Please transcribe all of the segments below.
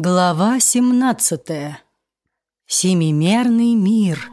Глава 17. Семимерный мир.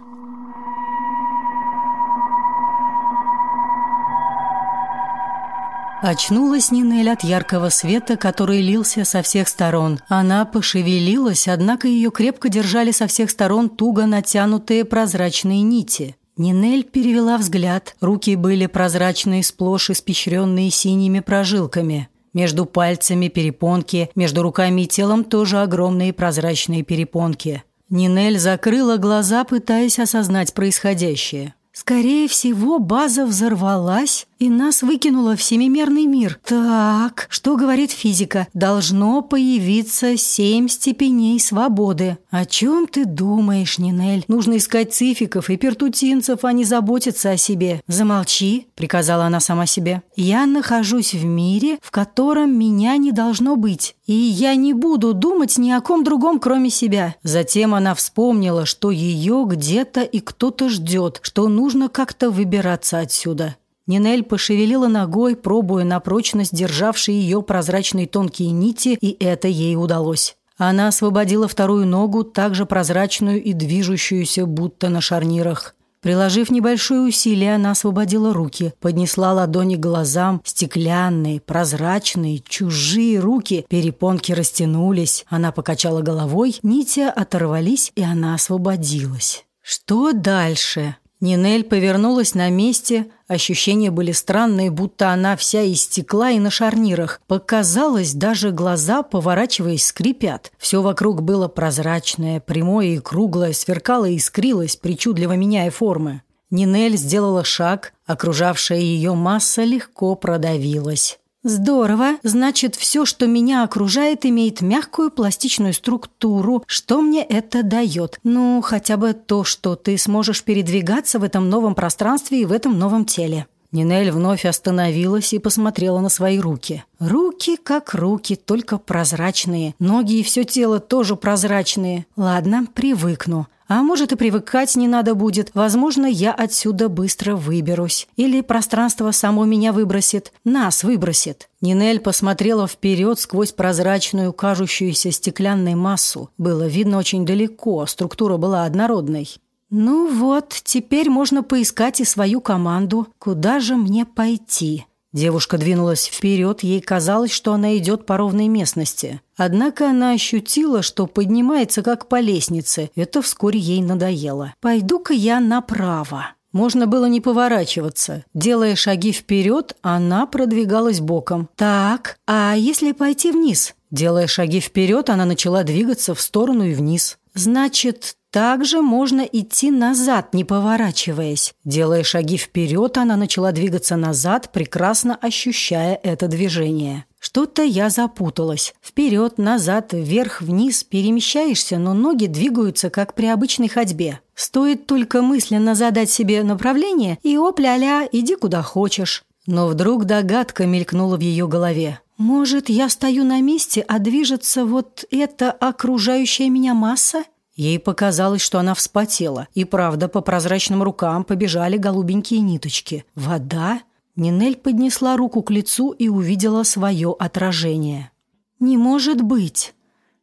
Очнулась Нинель от яркого света, который лился со всех сторон. Она пошевелилась, однако ее крепко держали со всех сторон туго натянутые прозрачные нити. Нинель перевела взгляд. Руки были прозрачные, сплошь испещренные синими прожилками. Между пальцами перепонки, между руками и телом тоже огромные прозрачные перепонки. Нинель закрыла глаза, пытаясь осознать происходящее. Скорее всего, база взорвалась и нас выкинуло в семимерный мир. Так, что говорит физика? Должно появиться семь степеней свободы. О чем ты думаешь, Нинель? Нужно искать цификов и пертутинцев, а не заботиться о себе. Замолчи, приказала она сама себе. Я нахожусь в мире, в котором меня не должно быть. И я не буду думать ни о ком другом, кроме себя. Затем она вспомнила, что ее где-то и кто-то ждет, что нужно как-то выбираться отсюда. Нинель пошевелила ногой, пробуя на прочность державшие ее прозрачные тонкие нити, и это ей удалось. Она освободила вторую ногу, также прозрачную и движущуюся, будто на шарнирах. Приложив небольшое усилие, она освободила руки, поднесла ладони к глазам, стеклянные, прозрачные, чужие руки, перепонки растянулись. Она покачала головой, нити оторвались, и она освободилась. Что дальше? Нинель повернулась на месте, ощущения были странные, будто она вся из стекла и на шарнирах. Показалось, даже глаза, поворачиваясь, скрипят. Все вокруг было прозрачное, прямое и круглое, сверкало и искрилось, причудливо меняя формы. Нинель сделала шаг, окружавшая ее масса легко продавилась. Здорово. Значит, все, что меня окружает, имеет мягкую пластичную структуру. Что мне это дает? Ну, хотя бы то, что ты сможешь передвигаться в этом новом пространстве и в этом новом теле. Нинель вновь остановилась и посмотрела на свои руки. Руки как руки, только прозрачные. Ноги и все тело тоже прозрачные. Ладно, привыкну. А может и привыкать не надо будет. Возможно, я отсюда быстро выберусь. Или пространство само меня выбросит. Нас выбросит. Нинель посмотрела вперед сквозь прозрачную, кажущуюся стеклянной массу. Было видно очень далеко, структура была однородной. «Ну вот, теперь можно поискать и свою команду. Куда же мне пойти?» Девушка двинулась вперед, ей казалось, что она идет по ровной местности. Однако она ощутила, что поднимается как по лестнице. Это вскоре ей надоело. «Пойду-ка я направо». Можно было не поворачиваться. Делая шаги вперед, она продвигалась боком. «Так, а если пойти вниз?» Делая шаги вперед, она начала двигаться в сторону и вниз. «Значит, также можно идти назад, не поворачиваясь. Делая шаги вперед, она начала двигаться назад, прекрасно ощущая это движение. Что-то я запуталась. Вперед, назад, вверх, вниз перемещаешься, но ноги двигаются, как при обычной ходьбе. Стоит только мысленно задать себе направление, и оп-ля-ля, иди куда хочешь. Но вдруг догадка мелькнула в ее голове. «Может, я стою на месте, а движется вот эта окружающая меня масса?» Ей показалось, что она вспотела, и правда по прозрачным рукам побежали голубенькие ниточки. Вода? Нинель поднесла руку к лицу и увидела свое отражение. «Не может быть!»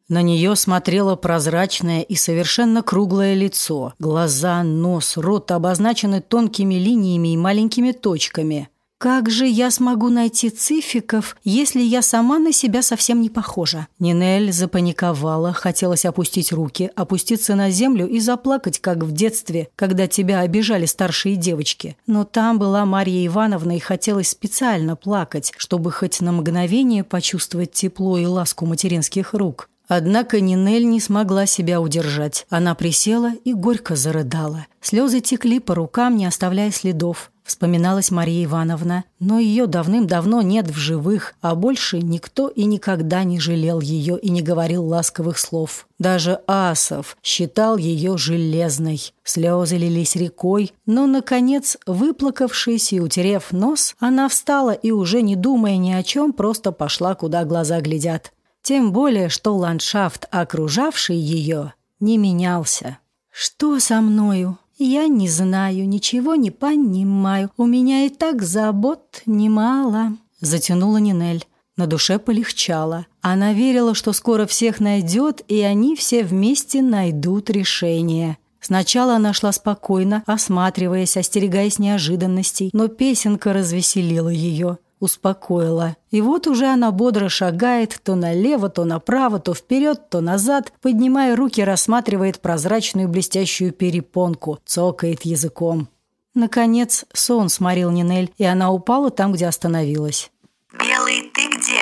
На нее смотрело прозрачное и совершенно круглое лицо. Глаза, нос, рот обозначены тонкими линиями и маленькими точками. Как же я смогу найти цификов, если я сама на себя совсем не похожа? Нинель запаниковала, хотелось опустить руки, опуститься на землю и заплакать, как в детстве, когда тебя обижали старшие девочки. Но там была Марья Ивановна и хотелось специально плакать, чтобы хоть на мгновение почувствовать тепло и ласку материнских рук. Однако Нинель не смогла себя удержать. Она присела и горько зарыдала. Слезы текли по рукам, не оставляя следов. Вспоминалась Мария Ивановна, но ее давным-давно нет в живых, а больше никто и никогда не жалел ее и не говорил ласковых слов. Даже Асов считал ее железной. Слезы лились рекой, но, наконец, выплакавшись и утерев нос, она встала и, уже не думая ни о чем, просто пошла, куда глаза глядят. Тем более, что ландшафт, окружавший ее, не менялся. «Что со мною?» «Я не знаю, ничего не понимаю. У меня и так забот немало», — затянула Нинель. На душе полегчало. Она верила, что скоро всех найдет, и они все вместе найдут решение. Сначала она шла спокойно, осматриваясь, остерегаясь неожиданностей, но песенка развеселила ее успокоила. И вот уже она бодро шагает то налево, то направо, то вперед, то назад, поднимая руки, рассматривает прозрачную блестящую перепонку, цокает языком. Наконец сон сморил Нинель, и она упала там, где остановилась. «Белый, ты где?»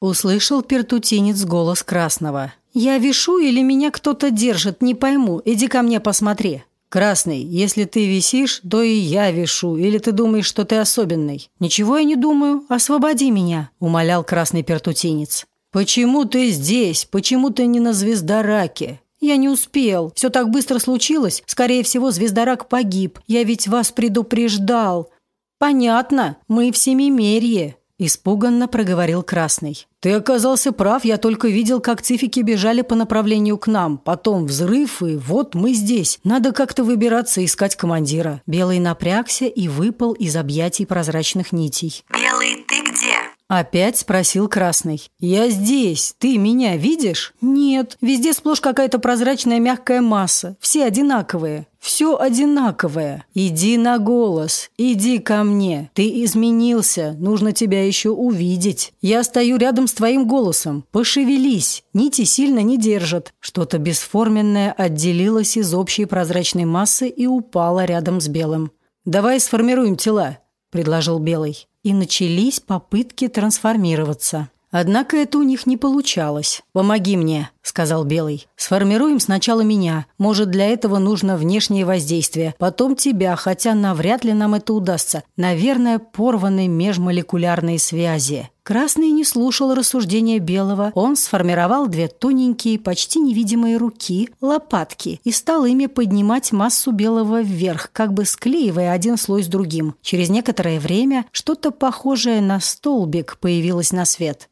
Услышал пертутинец голос Красного. «Я вишу или меня кто-то держит, не пойму. Иди ко мне посмотри». «Красный, если ты висишь, то и я вишу, или ты думаешь, что ты особенный?» «Ничего я не думаю. Освободи меня», – умолял красный пертутинец. «Почему ты здесь? Почему ты не на звездораке?» «Я не успел. Все так быстро случилось. Скорее всего, звездорак погиб. Я ведь вас предупреждал». «Понятно. Мы в Семимерье». Испуганно проговорил Красный. «Ты оказался прав, я только видел, как цифики бежали по направлению к нам. Потом взрыв, и вот мы здесь. Надо как-то выбираться и искать командира». Белый напрягся и выпал из объятий прозрачных нитей. «Белый, ты где?» Опять спросил Красный. «Я здесь. Ты меня видишь?» «Нет. Везде сплошь какая-то прозрачная мягкая масса. Все одинаковые. Все одинаковое. Иди на голос. Иди ко мне. Ты изменился. Нужно тебя еще увидеть. Я стою рядом с твоим голосом. Пошевелись. Нити сильно не держат». Что-то бесформенное отделилось из общей прозрачной массы и упало рядом с белым. «Давай сформируем тела», – предложил белый и начались попытки трансформироваться. Однако это у них не получалось. «Помоги мне», – сказал Белый. «Сформируем сначала меня. Может, для этого нужно внешнее воздействие. Потом тебя, хотя навряд ли нам это удастся. Наверное, порваны межмолекулярные связи». Красный не слушал рассуждения Белого. Он сформировал две тоненькие, почти невидимые руки, лопатки, и стал ими поднимать массу Белого вверх, как бы склеивая один слой с другим. Через некоторое время что-то похожее на столбик появилось на свет.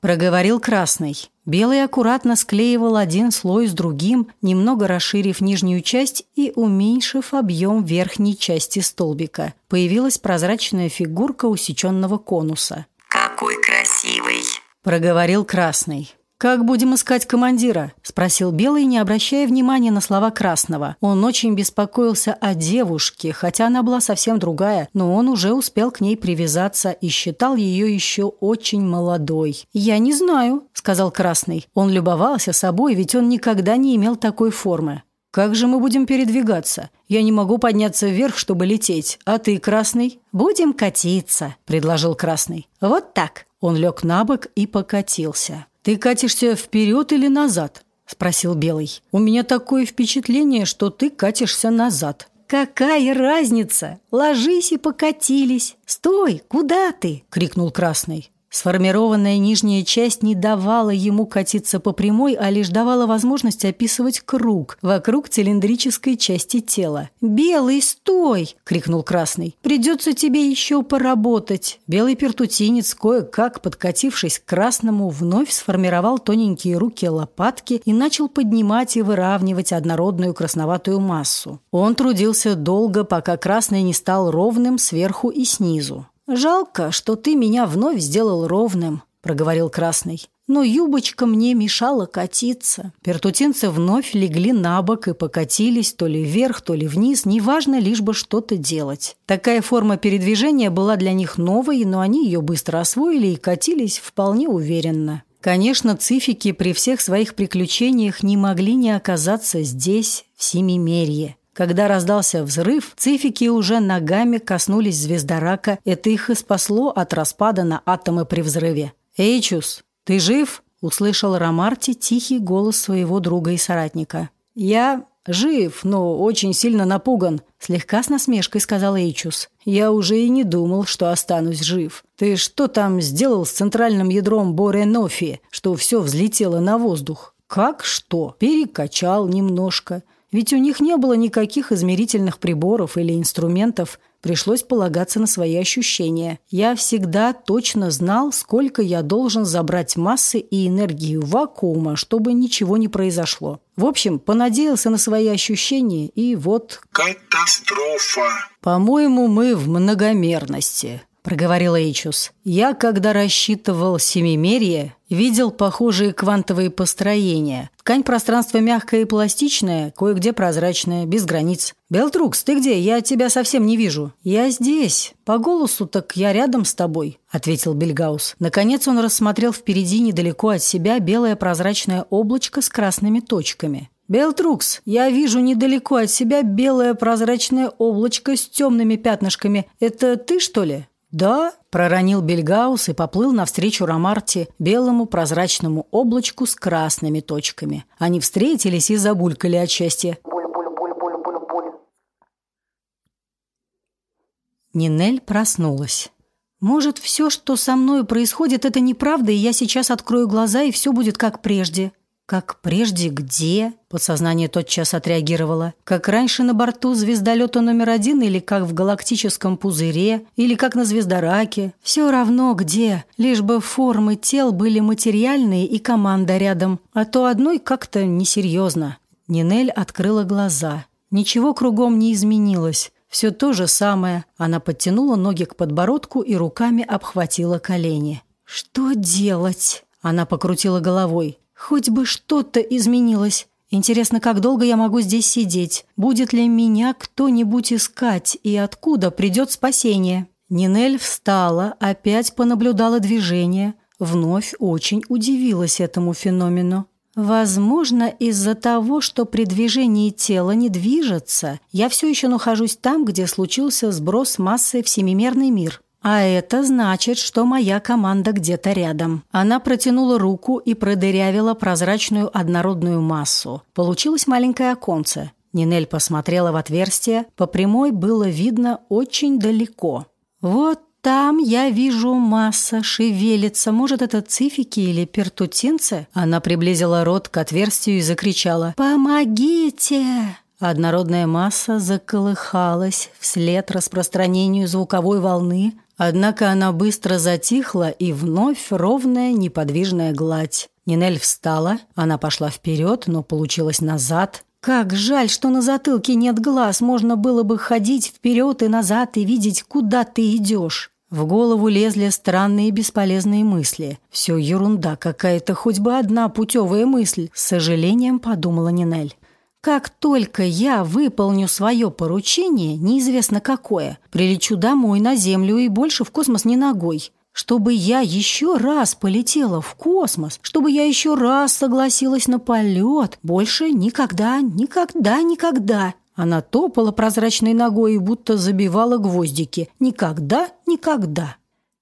Проговорил Красный. Белый аккуратно склеивал один слой с другим, немного расширив нижнюю часть и уменьшив объем верхней части столбика. Появилась прозрачная фигурка усеченного конуса. «Какой красивый!» – проговорил Красный. «Как будем искать командира?» – спросил Белый, не обращая внимания на слова Красного. Он очень беспокоился о девушке, хотя она была совсем другая, но он уже успел к ней привязаться и считал ее еще очень молодой. «Я не знаю», – сказал Красный. Он любовался собой, ведь он никогда не имел такой формы. «Как же мы будем передвигаться? Я не могу подняться вверх, чтобы лететь. А ты, Красный?» «Будем катиться», – предложил Красный. «Вот так». Он лег на бок и покатился. «Ты катишься вперед или назад?» – спросил Белый. «У меня такое впечатление, что ты катишься назад». «Какая разница? Ложись и покатились. Стой, куда ты?» – крикнул Красный. Сформированная нижняя часть не давала ему катиться по прямой, а лишь давала возможность описывать круг вокруг цилиндрической части тела. «Белый, стой!» – крикнул Красный. «Придется тебе еще поработать». Белый пертутинец, кое-как подкатившись к Красному, вновь сформировал тоненькие руки лопатки и начал поднимать и выравнивать однородную красноватую массу. Он трудился долго, пока Красный не стал ровным сверху и снизу. «Жалко, что ты меня вновь сделал ровным», – проговорил Красный. «Но юбочка мне мешала катиться». Пертутинцы вновь легли на бок и покатились то ли вверх, то ли вниз, неважно, лишь бы что-то делать. Такая форма передвижения была для них новой, но они ее быстро освоили и катились вполне уверенно. Конечно, цифики при всех своих приключениях не могли не оказаться здесь, в Семимерье. Когда раздался взрыв, цифики уже ногами коснулись звездорака. Это их и спасло от распада на атомы при взрыве. «Эйчус, ты жив?» – услышал Ромарти тихий голос своего друга и соратника. «Я жив, но очень сильно напуган», – слегка с насмешкой сказал Эйчус. «Я уже и не думал, что останусь жив. Ты что там сделал с центральным ядром Боренофи, что все взлетело на воздух?» «Как что?» «Перекачал немножко». Ведь у них не было никаких измерительных приборов или инструментов, пришлось полагаться на свои ощущения. Я всегда точно знал, сколько я должен забрать массы и энергию вакуума, чтобы ничего не произошло. В общем, понадеялся на свои ощущения, и вот... Катастрофа! По-моему, мы в многомерности проговорил Эйчус. «Я, когда рассчитывал семимерие, видел похожие квантовые построения. Ткань пространства мягкая и пластичная, кое-где прозрачная, без границ. Белтрукс, ты где? Я тебя совсем не вижу». «Я здесь. По голосу так я рядом с тобой», — ответил Бельгаус. Наконец он рассмотрел впереди недалеко от себя белое прозрачное облачко с красными точками. «Белтрукс, я вижу недалеко от себя белое прозрачное облачко с темными пятнышками. Это ты, что ли?» «Да», – проронил Бельгаус и поплыл навстречу Ромарте белому прозрачному облачку с красными точками. Они встретились и забулькали от счастья. Нинель проснулась. «Может, все, что со мной происходит, это неправда, и я сейчас открою глаза, и все будет как прежде?» Как прежде где? Подсознание тотчас отреагировало. Как раньше на борту звездолета номер один или как в галактическом пузыре, или как на звездораке. Все равно где, лишь бы формы тел были материальные и команда рядом. А то одной как-то несерьезно. Нинель открыла глаза. Ничего кругом не изменилось. Все то же самое. Она подтянула ноги к подбородку и руками обхватила колени. «Что делать?» Она покрутила головой. Хоть бы что-то изменилось. Интересно, как долго я могу здесь сидеть? Будет ли меня кто-нибудь искать и откуда придет спасение? Нинель встала, опять понаблюдала движение, вновь очень удивилась этому феномену. Возможно, из-за того, что при движении тело не движется, я все еще нахожусь там, где случился сброс массы в семимерный мир. А это значит, что моя команда где-то рядом. Она протянула руку и продырявила прозрачную однородную массу. Получилось маленькое оконце. Нинель посмотрела в отверстие. По прямой было видно очень далеко. Вот там я вижу масса шевелится. Может, это цифики или пертутинцы? Она приблизила рот к отверстию и закричала «Помогите!» Однородная масса заколыхалась вслед распространению звуковой волны, Однако она быстро затихла, и вновь ровная неподвижная гладь. Нинель встала, она пошла вперед, но получилось назад. Как жаль, что на затылке нет глаз, можно было бы ходить вперед и назад и видеть, куда ты идешь. В голову лезли странные бесполезные мысли. Все ерунда какая-то, хоть бы одна путевая мысль, с сожалением подумала Нинель. Как только я выполню свое поручение, неизвестно какое, прилечу домой на Землю и больше в космос не ногой. Чтобы я еще раз полетела в космос, чтобы я еще раз согласилась на полет, больше никогда, никогда, никогда. Она топала прозрачной ногой и будто забивала гвоздики. Никогда, никогда.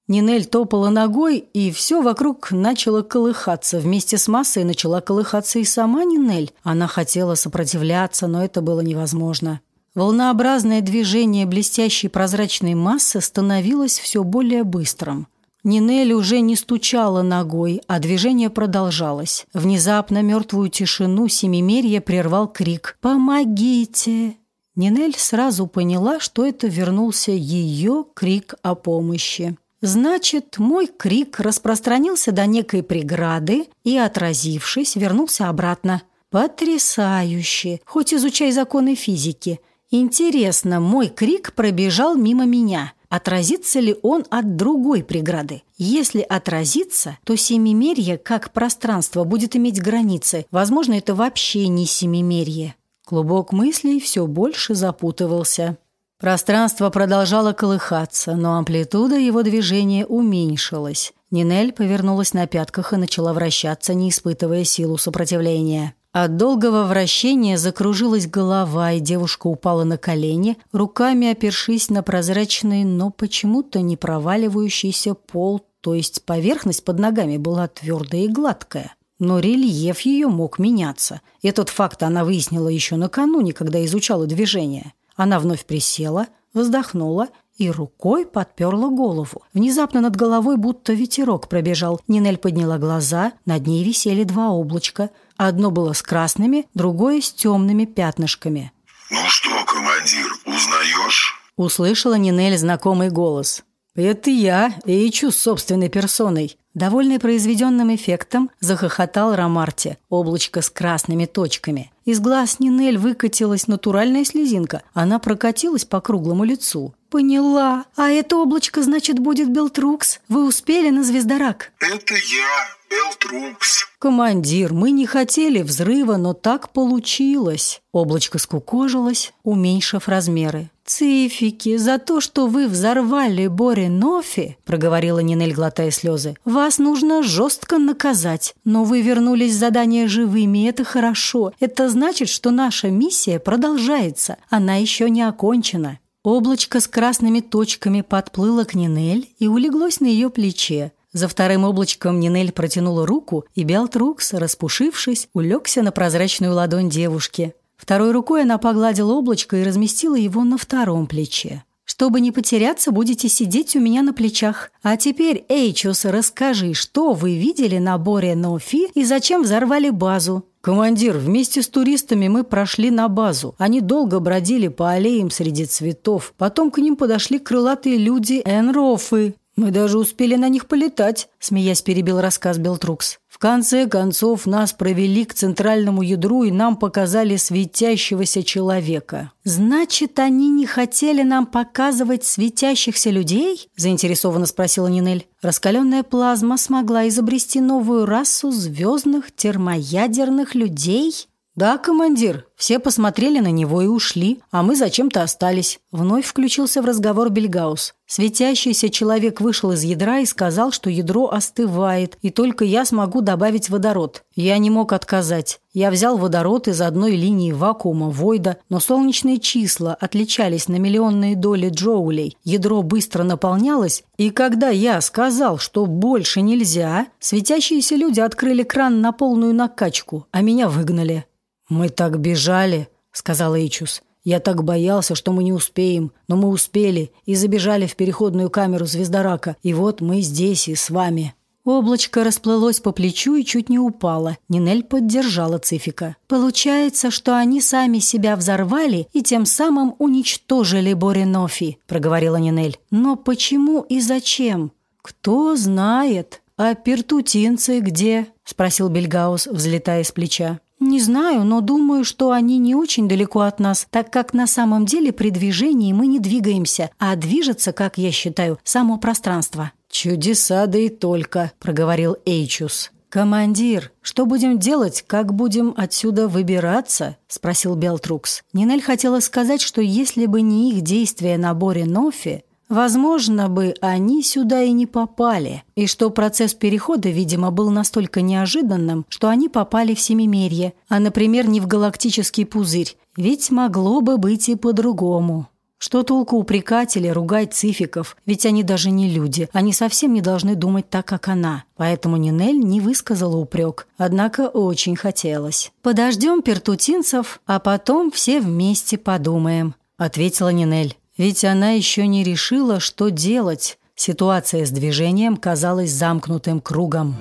Нинель топала ногой, и все вокруг начало колыхаться. Вместе с массой начала колыхаться и сама Нинель. Она хотела сопротивляться, но это было невозможно. Волнообразное движение блестящей прозрачной массы становилось все более быстрым. Нинель уже не стучала ногой, а движение продолжалось. Внезапно мертвую тишину семимерья прервал крик «Помогите!». Нинель сразу поняла, что это вернулся ее крик о помощи. Значит, мой крик распространился до некой преграды и, отразившись, вернулся обратно. Потрясающе! Хоть изучай законы физики. Интересно, мой крик пробежал мимо меня. Отразится ли он от другой преграды? Если отразится, то семимерье, как пространство, будет иметь границы. Возможно, это вообще не семимерье. Клубок мыслей все больше запутывался. Пространство продолжало колыхаться, но амплитуда его движения уменьшилась. Нинель повернулась на пятках и начала вращаться, не испытывая силу сопротивления. От долгого вращения закружилась голова, и девушка упала на колени, руками опершись на прозрачный, но почему-то не проваливающийся пол, то есть поверхность под ногами была твердая и гладкая. Но рельеф ее мог меняться. Этот факт она выяснила еще накануне, когда изучала движение. Она вновь присела, вздохнула и рукой подперла голову. Внезапно над головой будто ветерок пробежал. Нинель подняла глаза, над ней висели два облачка. Одно было с красными, другое с темными пятнышками. «Ну что, командир, узнаешь?» Услышала Нинель знакомый голос. «Это я, Эйчу с собственной персоной». Довольный произведенным эффектом, захохотал Ромарти, облачко с красными точками. Из глаз Нинель выкатилась натуральная слезинка. Она прокатилась по круглому лицу. «Поняла. А это облачко, значит, будет Белтрукс? Вы успели на звездорак?» «Это я, Белтрукс». «Командир, мы не хотели взрыва, но так получилось». Облачко скукожилось, уменьшив размеры. «Цифики, за то, что вы взорвали Бори Нофи, — проговорила Нинель, глотая слезы, — вас нужно жестко наказать. Но вы вернулись с задания живыми, это хорошо. Это значит, что наша миссия продолжается. Она еще не окончена». Облачко с красными точками подплыло к Нинель и улеглось на ее плече. За вторым облачком Нинель протянула руку, и Белтрукс, распушившись, улегся на прозрачную ладонь девушки. Второй рукой она погладила облачко и разместила его на втором плече. «Чтобы не потеряться, будете сидеть у меня на плечах. А теперь, Эйчус, расскажи, что вы видели на Боре Нофи и зачем взорвали базу?» «Командир, вместе с туристами мы прошли на базу. Они долго бродили по аллеям среди цветов. Потом к ним подошли крылатые люди Энрофы. Мы даже успели на них полетать», – смеясь перебил рассказ Белтрукс. В конце концов нас провели к центральному ядру и нам показали светящегося человека. «Значит, они не хотели нам показывать светящихся людей?» – заинтересованно спросила Нинель. Раскаленная плазма смогла изобрести новую расу звездных термоядерных людей? «Да, командир, все посмотрели на него и ушли, а мы зачем-то остались». Вновь включился в разговор Бельгаус. Светящийся человек вышел из ядра и сказал, что ядро остывает, и только я смогу добавить водород. Я не мог отказать. Я взял водород из одной линии вакуума Войда, но солнечные числа отличались на миллионные доли джоулей. Ядро быстро наполнялось, и когда я сказал, что больше нельзя, светящиеся люди открыли кран на полную накачку, а меня выгнали. «Мы так бежали», — сказал Эйчус. «Я так боялся, что мы не успеем, но мы успели и забежали в переходную камеру звездорака, и вот мы здесь и с вами». Облачко расплылось по плечу и чуть не упало. Нинель поддержала Цифика. «Получается, что они сами себя взорвали и тем самым уничтожили Боринофи», – проговорила Нинель. «Но почему и зачем? Кто знает. А пертутинцы где?» – спросил Бельгаус, взлетая с плеча. «Не знаю, но думаю, что они не очень далеко от нас, так как на самом деле при движении мы не двигаемся, а движется, как я считаю, само пространство». «Чудеса, да и только», — проговорил Эйчус. «Командир, что будем делать, как будем отсюда выбираться?» – спросил Белтрукс. Нинель хотела сказать, что если бы не их действия на Боре Нофи, Возможно бы, они сюда и не попали, и что процесс перехода, видимо, был настолько неожиданным, что они попали в Семимерье, а, например, не в галактический пузырь, ведь могло бы быть и по-другому. Что толку упрекать или ругать цификов, ведь они даже не люди, они совсем не должны думать так, как она. Поэтому Нинель не высказала упрек, однако очень хотелось. «Подождем пертутинцев, а потом все вместе подумаем», — ответила Нинель. Ведь она еще не решила, что делать. Ситуация с движением казалась замкнутым кругом.